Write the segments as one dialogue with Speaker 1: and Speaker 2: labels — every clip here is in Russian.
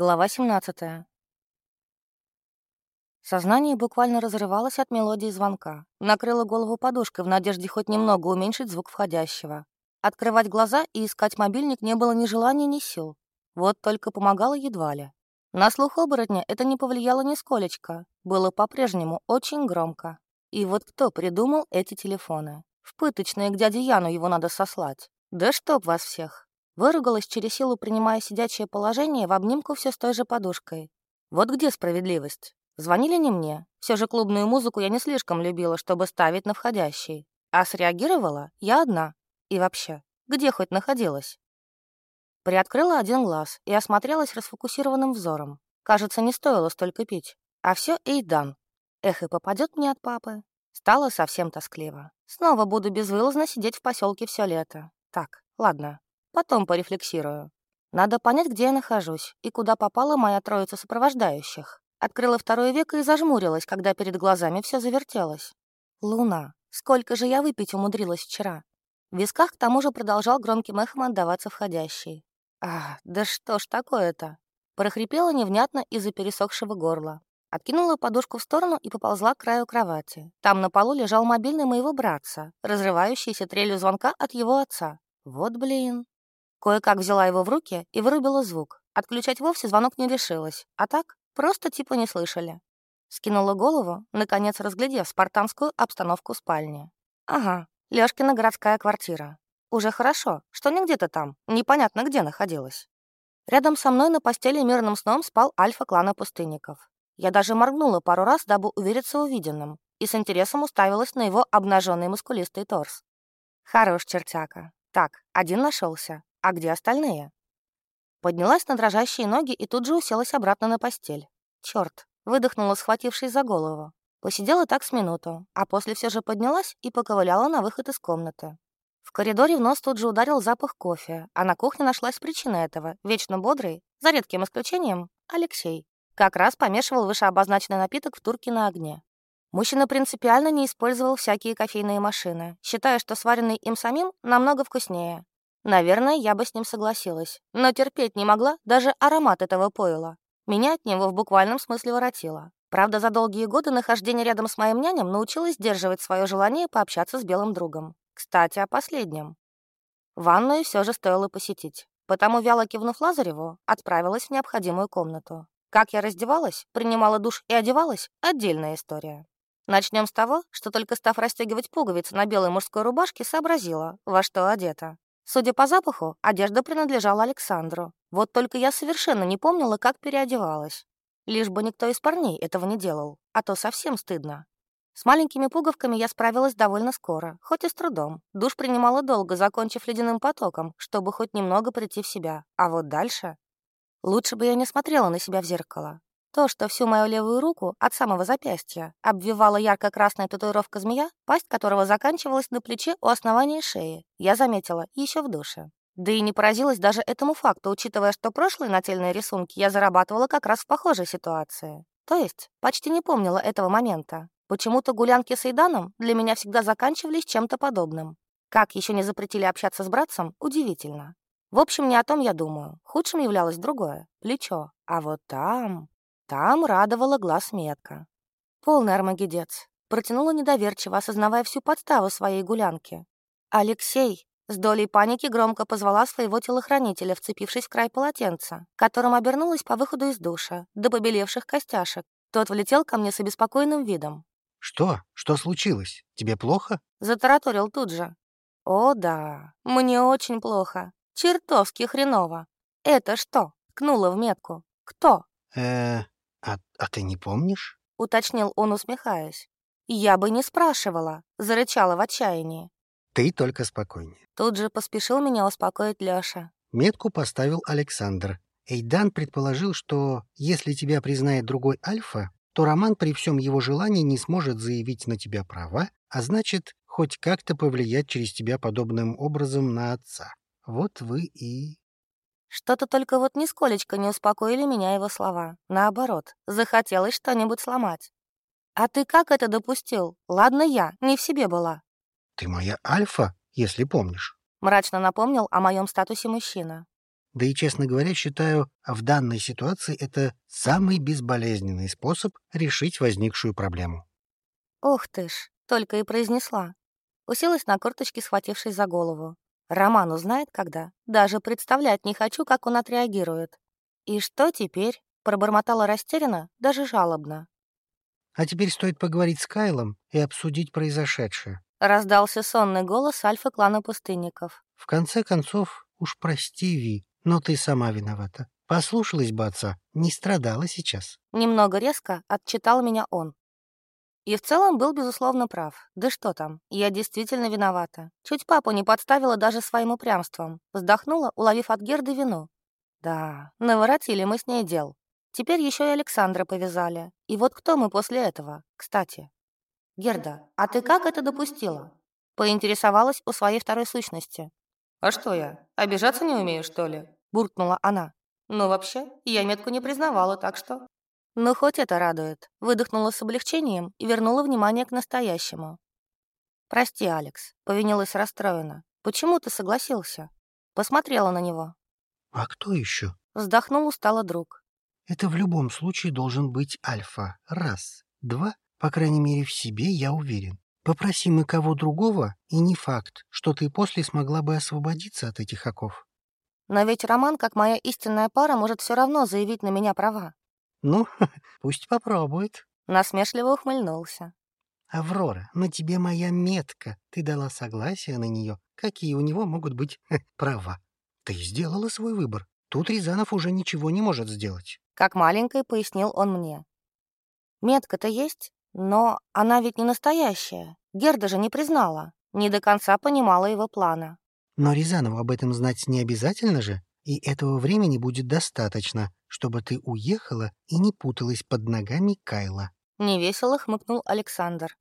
Speaker 1: Глава 17. Сознание буквально разрывалось от мелодии звонка. Накрыло голову подушкой в надежде хоть немного уменьшить звук входящего. Открывать глаза и искать мобильник не было ни желания, ни сил. Вот только помогало едва ли. На слух оборотня это не повлияло нисколечко. Было по-прежнему очень громко. И вот кто придумал эти телефоны? В пыточные к дяде Яну его надо сослать. Да чтоб вас всех. Выругалась через силу, принимая сидячее положение в обнимку все с той же подушкой. Вот где справедливость? Звонили не мне. Все же клубную музыку я не слишком любила, чтобы ставить на входящий. А среагировала я одна. И вообще, где хоть находилась? Приоткрыла один глаз и осмотрелась расфокусированным взором. Кажется, не стоило столько пить. А все Эйдан. Эх, и попадет мне от папы. Стало совсем тоскливо. Снова буду безвылазно сидеть в поселке все лето. Так, ладно, Потом порефлексирую. Надо понять, где я нахожусь и куда попала моя троица сопровождающих. Открыла второе веко и зажмурилась, когда перед глазами все завертелось. Луна. Сколько же я выпить умудрилась вчера? В висках к тому же продолжал громким эхом отдаваться входящий. А, да что ж такое-то? Прохрипела невнятно из-за пересохшего горла. Откинула подушку в сторону и поползла к краю кровати. Там на полу лежал мобильный моего братца, разрывающийся трелью звонка от его отца. Вот блин. Кое-как взяла его в руки и вырубила звук. Отключать вовсе звонок не решилась, а так просто типа не слышали. Скинула голову, наконец разглядев спартанскую обстановку спальни. Ага, Лёшкина городская квартира. Уже хорошо, что не где-то там, непонятно где находилась. Рядом со мной на постели мирным сном спал альфа-клана пустынников. Я даже моргнула пару раз, дабы увериться увиденным, и с интересом уставилась на его обнаженный мускулистый торс. Хорош чертяка. Так, один нашелся. А где остальные? Поднялась на дрожащие ноги и тут же уселась обратно на постель. Черт, выдохнула, схватившись за голову. Посидела так с минуту, а после все же поднялась и поковыляла на выход из комнаты. В коридоре в нос тут же ударил запах кофе, а на кухне нашлась причина этого. Вечно бодрый, за редким исключением, Алексей. Как раз помешивал вышеобозначенный напиток в турке на огне. Мужчина принципиально не использовал всякие кофейные машины, считая, что сваренный им самим намного вкуснее, Наверное, я бы с ним согласилась, но терпеть не могла даже аромат этого пойла. Меня от него в буквальном смысле воротило. Правда, за долгие годы нахождения рядом с моим нянем научилась сдерживать свое желание пообщаться с белым другом. Кстати, о последнем. Ванную все же стоило посетить, потому, вяло кивнув Лазареву, отправилась в необходимую комнату. Как я раздевалась, принимала душ и одевалась — отдельная история. Начнем с того, что только став расстегивать пуговицы на белой мужской рубашке, сообразила, во что одета. Судя по запаху, одежда принадлежала Александру. Вот только я совершенно не помнила, как переодевалась. Лишь бы никто из парней этого не делал, а то совсем стыдно. С маленькими пуговками я справилась довольно скоро, хоть и с трудом. Душ принимала долго, закончив ледяным потоком, чтобы хоть немного прийти в себя. А вот дальше... Лучше бы я не смотрела на себя в зеркало. То, что всю мою левую руку от самого запястья обвивала ярко-красная татуировка змея, пасть которого заканчивалась на плече у основания шеи, я заметила еще в душе. Да и не поразилась даже этому факту, учитывая, что прошлые нательные рисунки я зарабатывала как раз в похожей ситуации. То есть почти не помнила этого момента. Почему-то гулянки с Эйданом для меня всегда заканчивались чем-то подобным. Как еще не запретили общаться с братцем, удивительно. В общем, не о том я думаю. Худшим являлось другое — плечо. А вот там... Там радовала глаз метка. Полный армагедец. Протянула недоверчиво, осознавая всю подставу своей гулянки. «Алексей!» С долей паники громко позвала своего телохранителя, вцепившись в край полотенца, которым обернулась по выходу из душа, до побелевших костяшек. Тот влетел ко мне с обеспокоенным видом.
Speaker 2: «Что? Что случилось? Тебе плохо?»
Speaker 1: Затараторил тут же. «О, да, мне очень плохо. Чертовски хреново. Это что?» Кнула в метку. «Кто?»
Speaker 2: «Э, «А, а ты не помнишь?»
Speaker 1: — уточнил он, усмехаясь. «Я бы не спрашивала», — зарычала в отчаянии.
Speaker 2: «Ты только спокойнее».
Speaker 1: Тут же поспешил меня успокоить Лёша.
Speaker 2: Метку поставил Александр. Эйдан предположил, что если тебя признает другой Альфа, то Роман при всем его желании не сможет заявить на тебя права, а значит, хоть как-то повлиять через тебя подобным образом на отца. Вот вы и...
Speaker 1: Что-то только вот нисколечко не успокоили меня его слова. Наоборот, захотелось что-нибудь сломать. «А ты как это допустил? Ладно я, не в себе была».
Speaker 2: «Ты моя альфа, если помнишь», —
Speaker 1: мрачно напомнил о моем статусе мужчина.
Speaker 2: Да и, честно говоря, считаю, в данной ситуации это самый безболезненный способ решить возникшую проблему.
Speaker 1: «Ух ты ж!» — только и произнесла. Уселась на корточки, схватившись за голову. Роман узнает, когда. Даже представлять не хочу, как он отреагирует. «И что теперь?» — пробормотала растерянно, даже жалобно.
Speaker 2: «А теперь стоит поговорить с Кайлом и обсудить произошедшее».
Speaker 1: Раздался сонный голос альфа-клана пустынников.
Speaker 2: «В конце концов, уж прости, Ви, но ты сама виновата. Послушалась бы отца, не страдала сейчас».
Speaker 1: Немного резко отчитал меня он. И в целом был, безусловно, прав. Да что там, я действительно виновата. Чуть папу не подставила даже своим упрямством. Вздохнула, уловив от Герды вину. Да, наворотили мы с ней дел. Теперь еще и Александра повязали. И вот кто мы после этого, кстати? Герда, а ты как это допустила? Поинтересовалась у своей второй сущности. «А что я, обижаться не умею, что ли?» — буркнула она. «Ну, вообще, я метку не признавала, так что...» Ну, хоть это радует. Выдохнула с облегчением и вернула внимание к настоящему. «Прости, Алекс», — повинилась расстроена. «Почему ты согласился?» Посмотрела на него.
Speaker 2: «А кто еще?»
Speaker 1: Вздохнул устало друг.
Speaker 2: «Это в любом случае должен быть Альфа. Раз. Два. По крайней мере, в себе я уверен. Попроси мы кого другого, и не факт, что ты после смогла бы освободиться от этих оков».
Speaker 1: «Но ведь Роман, как моя истинная пара, может все равно заявить на меня права.
Speaker 2: «Ну, пусть попробует», —
Speaker 1: насмешливо ухмыльнулся.
Speaker 2: «Аврора, на тебе моя метка. Ты дала согласие на нее. Какие у него могут быть права? Ты сделала свой выбор. Тут Рязанов уже ничего не может сделать».
Speaker 1: Как маленькой пояснил он мне. «Метка-то есть, но она ведь не настоящая. Герда же не признала. Не до конца понимала его плана».
Speaker 2: «Но Рязанову об этом знать не обязательно же?» и этого времени будет достаточно, чтобы ты уехала и не путалась под ногами Кайла».
Speaker 1: Невесело хмыкнул Александр.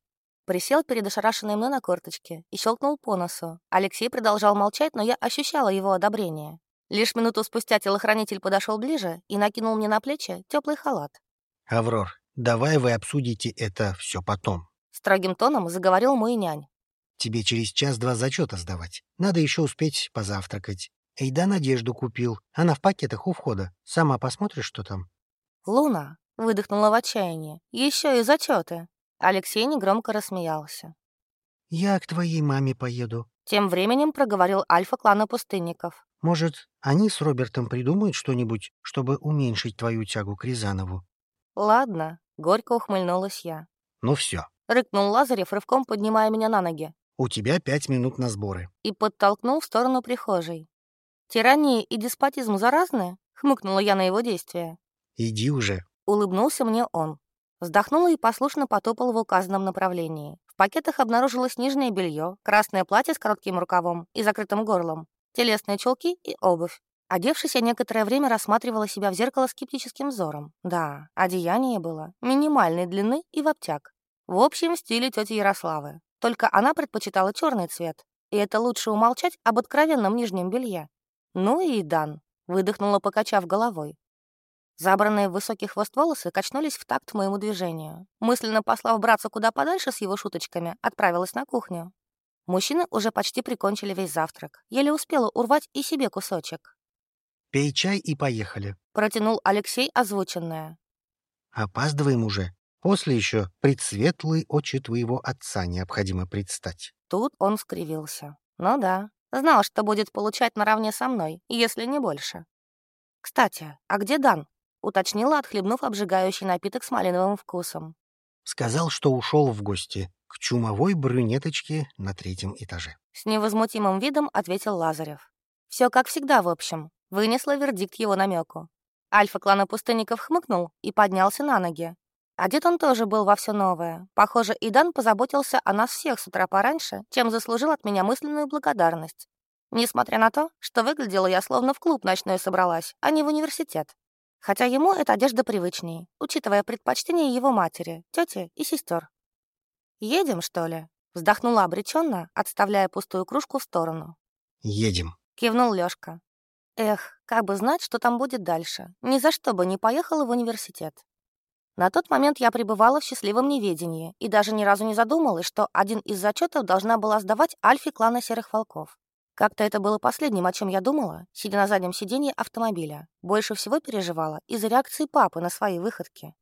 Speaker 1: Присел перед ошарашенной мной на корточке и щелкнул по носу. Алексей продолжал молчать, но я ощущала его одобрение. Лишь минуту спустя телохранитель подошел ближе и накинул мне на плечи теплый халат.
Speaker 2: «Аврор, давай вы обсудите это все потом», —
Speaker 1: строгим тоном заговорил мой нянь.
Speaker 2: «Тебе через час-два зачета сдавать. Надо еще успеть позавтракать. Эйда надежду купил. Она в пакетах у входа. Сама посмотришь, что там.
Speaker 1: Луна выдохнула в отчаянии. Еще и зачеты. Алексей негромко рассмеялся.
Speaker 2: Я к твоей маме поеду.
Speaker 1: Тем временем проговорил альфа-клана пустынников.
Speaker 2: Может, они с Робертом придумают что-нибудь, чтобы уменьшить твою тягу к Рязанову?
Speaker 1: Ладно, горько ухмыльнулась я.
Speaker 2: Ну все.
Speaker 1: Рыкнул Лазарев, рывком поднимая меня на ноги.
Speaker 2: У тебя пять минут на сборы.
Speaker 1: И подтолкнул в сторону прихожей. «Тирания и деспотизм заразны?» — хмыкнула я на его действия.
Speaker 2: «Иди уже», —
Speaker 1: улыбнулся мне он. Вздохнула и послушно потопал в указанном направлении. В пакетах обнаружилось нижнее белье, красное платье с коротким рукавом и закрытым горлом, телесные чулки и обувь. Одевшись, я некоторое время рассматривала себя в зеркало скептическим взором. Да, одеяние было минимальной длины и в обтяг. В общем стиле тети Ярославы. Только она предпочитала черный цвет. И это лучше умолчать об откровенном нижнем белье. «Ну и Дан», — выдохнула, покачав головой. Забранные в высокий хвост волосы качнулись в такт моему движению. Мысленно послав браться куда подальше с его шуточками, отправилась на кухню. Мужчины уже почти прикончили весь завтрак. Еле успела урвать и себе кусочек.
Speaker 2: «Пей чай и поехали», —
Speaker 1: протянул Алексей озвученное.
Speaker 2: «Опаздываем уже. После еще предсветлые очи твоего отца необходимо предстать».
Speaker 1: Тут он скривился. «Ну да, Знал, что будет получать наравне со мной, если не больше. «Кстати, а где Дан?» — уточнила, отхлебнув обжигающий напиток с малиновым вкусом.
Speaker 2: «Сказал, что ушел в гости к чумовой брюнеточке на третьем этаже».
Speaker 1: С невозмутимым видом ответил Лазарев. Все как всегда, в общем. Вынесла вердикт его намеку. Альфа клана пустынников хмыкнул и поднялся на ноги. Одет он тоже был во все новое. Похоже, Идан позаботился о нас всех с утра пораньше, чем заслужил от меня мысленную благодарность. Несмотря на то, что выглядела я словно в клуб ночной собралась, а не в университет. Хотя ему эта одежда привычнее, учитывая предпочтения его матери, тети и сестер. «Едем, что ли?» — вздохнула обреченно, отставляя пустую кружку в сторону.
Speaker 2: «Едем», —
Speaker 1: кивнул Лёшка. Эх, как бы знать, что там будет дальше. Ни за что бы не поехала в университет. На тот момент я пребывала в счастливом неведении и даже ни разу не задумалась, что один из зачетов должна была сдавать Альфи клана Серых Волков. Как-то это было последним, о чем я думала, сидя на заднем сиденье автомобиля. Больше всего переживала из-за реакции папы на свои выходки.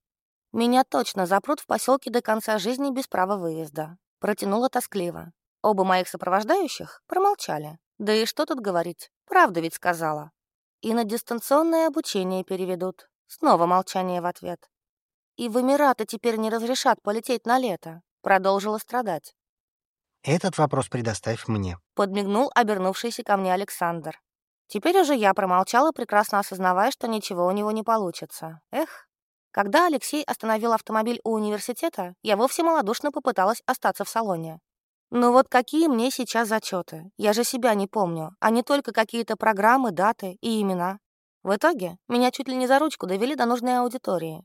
Speaker 1: Меня точно запрут в поселке до конца жизни без права выезда. Протянула тоскливо. Оба моих сопровождающих промолчали. Да и что тут говорить, правду ведь сказала. И на дистанционное обучение переведут. Снова молчание в ответ. И в Эмираты теперь не разрешат полететь на лето. Продолжила страдать.
Speaker 2: Этот вопрос предоставь мне.
Speaker 1: Подмигнул обернувшийся ко мне Александр. Теперь уже я промолчала, прекрасно осознавая, что ничего у него не получится. Эх. Когда Алексей остановил автомобиль у университета, я вовсе малодушно попыталась остаться в салоне. Ну вот какие мне сейчас зачеты? Я же себя не помню, а не только какие-то программы, даты и имена. В итоге меня чуть ли не за ручку довели до нужной аудитории.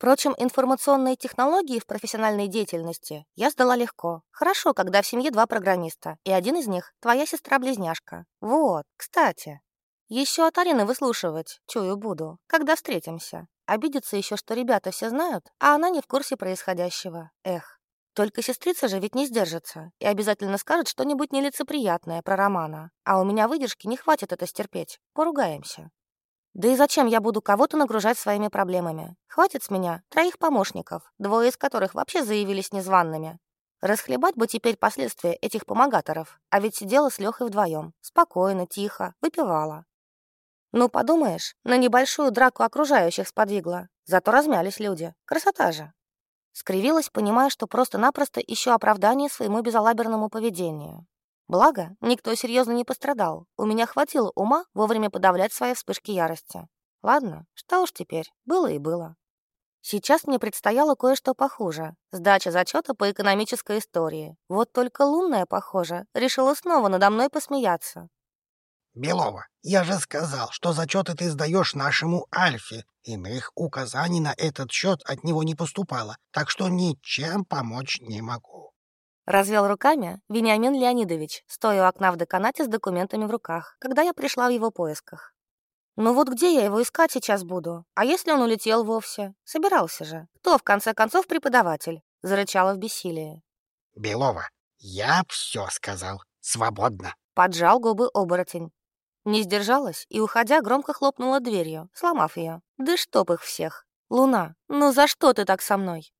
Speaker 1: Впрочем, информационные технологии в профессиональной деятельности я сдала легко. Хорошо, когда в семье два программиста, и один из них — твоя сестра-близняшка. Вот, кстати. Еще от Арины выслушивать, чую, буду, когда встретимся. Обидится еще, что ребята все знают, а она не в курсе происходящего. Эх. Только сестрица же ведь не сдержится и обязательно скажет что-нибудь нелицеприятное про Романа. А у меня выдержки не хватит это стерпеть. Поругаемся. Да и зачем я буду кого-то нагружать своими проблемами? Хватит с меня троих помощников, двое из которых вообще заявились незваными. Расхлебать бы теперь последствия этих помогаторов, а ведь сидела с Лехой вдвоем, спокойно, тихо, выпивала. Ну, подумаешь, на небольшую драку окружающих сподвигла, зато размялись люди. Красота же. Скривилась, понимая, что просто-напросто ищу оправдание своему безалаберному поведению. Благо, никто серьезно не пострадал. У меня хватило ума вовремя подавлять свои вспышки ярости. Ладно, что уж теперь, было и было. Сейчас мне предстояло кое-что похуже. Сдача зачета по экономической истории. Вот только лунная, похоже, решила снова надо мной посмеяться.
Speaker 3: «Белова, я же сказал, что зачеты ты сдаешь нашему Альфе. Иных указаний на этот счет от него не поступало, так что ничем помочь не могу».
Speaker 1: Развел руками Вениамин Леонидович, стоя у окна в деканате с документами в руках, когда я пришла в его поисках. «Ну вот где я его искать сейчас буду? А если он улетел вовсе? Собирался же. Кто, в конце концов, преподаватель?» — зарычала в бессилии.
Speaker 3: «Белова, я все сказал. Свободно!»
Speaker 1: — поджал губы оборотень. Не сдержалась и, уходя, громко хлопнула дверью, сломав ее. «Да чтоб их всех! Луна, ну за что ты так со мной?»